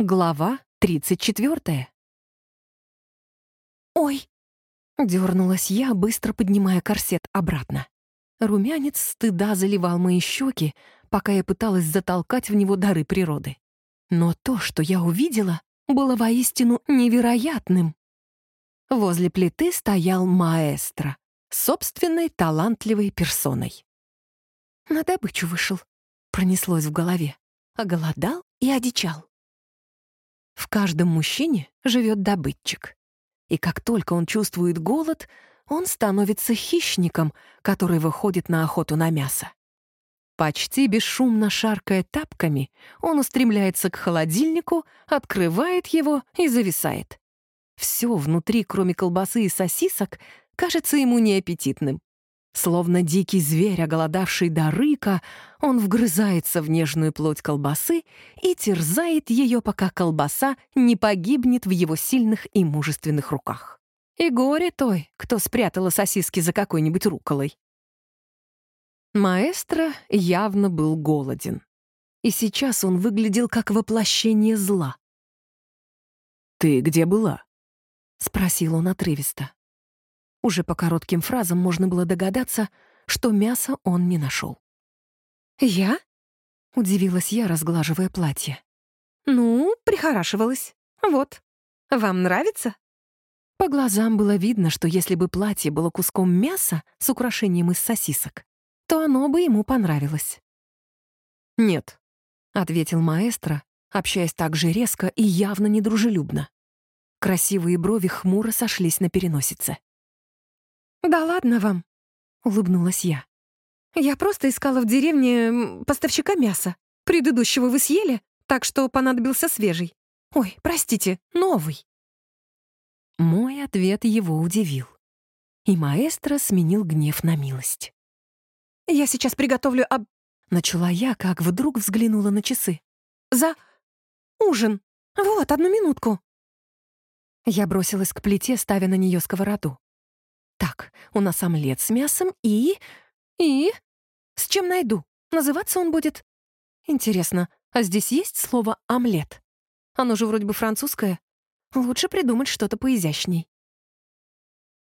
Глава 34. «Ой!» — дернулась я, быстро поднимая корсет обратно. Румянец стыда заливал мои щеки, пока я пыталась затолкать в него дары природы. Но то, что я увидела, было воистину невероятным. Возле плиты стоял маэстро, собственной талантливой персоной. «На добычу вышел», — пронеслось в голове. Оголодал и одичал. В каждом мужчине живет добытчик. И как только он чувствует голод, он становится хищником, который выходит на охоту на мясо. Почти бесшумно шаркая тапками, он устремляется к холодильнику, открывает его и зависает. Все внутри, кроме колбасы и сосисок, кажется ему неаппетитным. Словно дикий зверь, оголодавший до рыка, он вгрызается в нежную плоть колбасы и терзает ее, пока колбаса не погибнет в его сильных и мужественных руках. И горе той, кто спрятала сосиски за какой-нибудь руколой. Маэстро явно был голоден. И сейчас он выглядел как воплощение зла. «Ты где была?» — спросил он отрывисто. Уже по коротким фразам можно было догадаться, что мяса он не нашел. «Я?» — удивилась я, разглаживая платье. «Ну, прихорашивалась. Вот. Вам нравится?» По глазам было видно, что если бы платье было куском мяса с украшением из сосисок, то оно бы ему понравилось. «Нет», — ответил маэстро, общаясь так же резко и явно недружелюбно. Красивые брови хмуро сошлись на переносице. «Да ладно вам», — улыбнулась я. «Я просто искала в деревне поставщика мяса. Предыдущего вы съели, так что понадобился свежий. Ой, простите, новый». Мой ответ его удивил. И маэстро сменил гнев на милость. «Я сейчас приготовлю об...» Начала я, как вдруг взглянула на часы. «За... ужин. Вот, одну минутку». Я бросилась к плите, ставя на нее сковороду. Так, у нас омлет с мясом и... И... С чем найду? Называться он будет... Интересно, а здесь есть слово «омлет»? Оно же вроде бы французское. Лучше придумать что-то поизящней.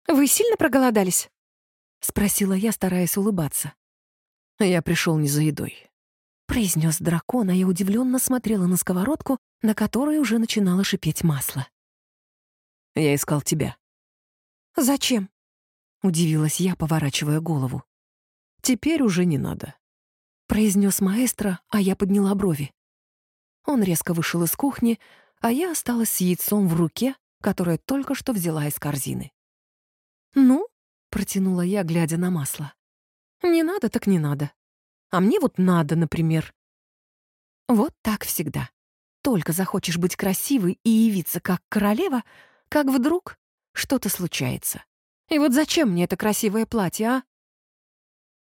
«Вы сильно проголодались?» — спросила я, стараясь улыбаться. «Я пришел не за едой», — произнес дракон, а я удивленно смотрела на сковородку, на которой уже начинало шипеть масло. «Я искал тебя». «Зачем?» Удивилась я, поворачивая голову. «Теперь уже не надо», — произнес маэстро, а я подняла брови. Он резко вышел из кухни, а я осталась с яйцом в руке, которое только что взяла из корзины. «Ну?» — протянула я, глядя на масло. «Не надо, так не надо. А мне вот надо, например». Вот так всегда. Только захочешь быть красивой и явиться как королева, как вдруг что-то случается. И вот зачем мне это красивое платье, а?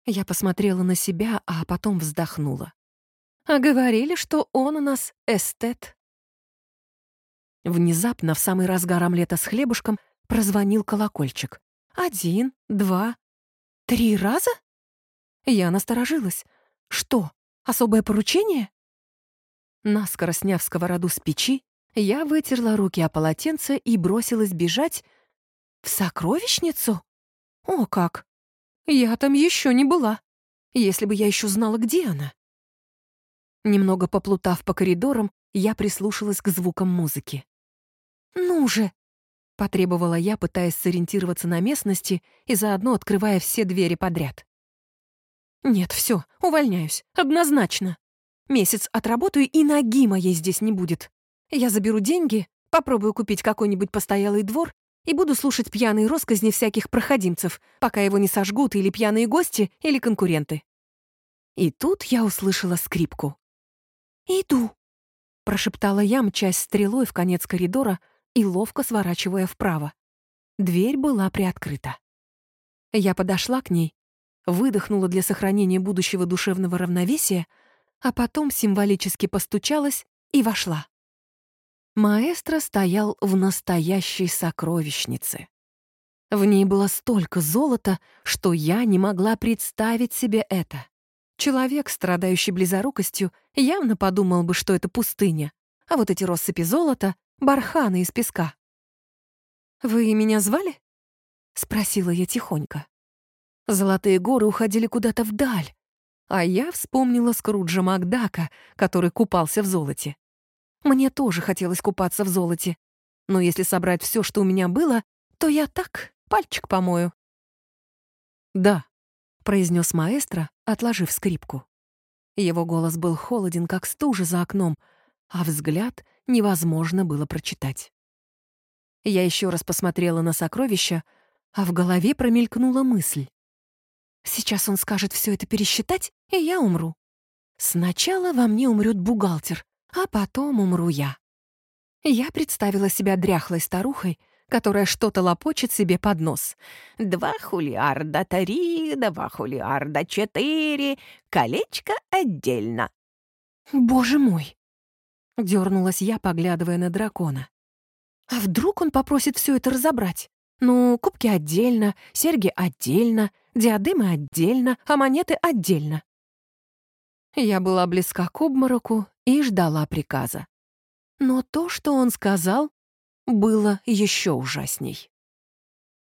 Я посмотрела на себя, а потом вздохнула. А говорили, что он у нас эстет. Внезапно, в самый разгар омлета с хлебушком, прозвонил колокольчик. Один, два, три раза? Я насторожилась. Что, особое поручение? Наскоро сняв сковороду с печи, я вытерла руки о полотенце и бросилась бежать, в сокровищницу? О, как! Я там еще не была. Если бы я еще знала, где она. Немного поплутав по коридорам, я прислушалась к звукам музыки. «Ну же!» — потребовала я, пытаясь сориентироваться на местности и заодно открывая все двери подряд. «Нет, все, увольняюсь, однозначно. Месяц отработаю, и ноги моей здесь не будет. Я заберу деньги, попробую купить какой-нибудь постоялый двор и буду слушать пьяные росказни всяких проходимцев, пока его не сожгут или пьяные гости, или конкуренты. И тут я услышала скрипку. «Иду», — прошептала я, мчась стрелой в конец коридора и ловко сворачивая вправо. Дверь была приоткрыта. Я подошла к ней, выдохнула для сохранения будущего душевного равновесия, а потом символически постучалась и вошла. Маэстро стоял в настоящей сокровищнице. В ней было столько золота, что я не могла представить себе это. Человек, страдающий близорукостью, явно подумал бы, что это пустыня, а вот эти россыпи золота — барханы из песка. «Вы меня звали?» — спросила я тихонько. Золотые горы уходили куда-то вдаль, а я вспомнила Скруджа Макдака, который купался в золоте. Мне тоже хотелось купаться в золоте, но если собрать все, что у меня было, то я так, пальчик помою. «Да», — произнес маэстро, отложив скрипку. Его голос был холоден, как стужа за окном, а взгляд невозможно было прочитать. Я еще раз посмотрела на сокровища, а в голове промелькнула мысль. Сейчас он скажет все это пересчитать, и я умру. Сначала во мне умрет бухгалтер, а потом умру я. Я представила себя дряхлой старухой, которая что-то лопочет себе под нос. «Два хулиарда три, два хулиарда четыре, колечко отдельно». «Боже мой!» — дернулась я, поглядывая на дракона. «А вдруг он попросит все это разобрать? Ну, кубки отдельно, серьги отдельно, диадемы отдельно, а монеты отдельно». Я была близка к обмороку и ждала приказа. Но то, что он сказал, было еще ужасней.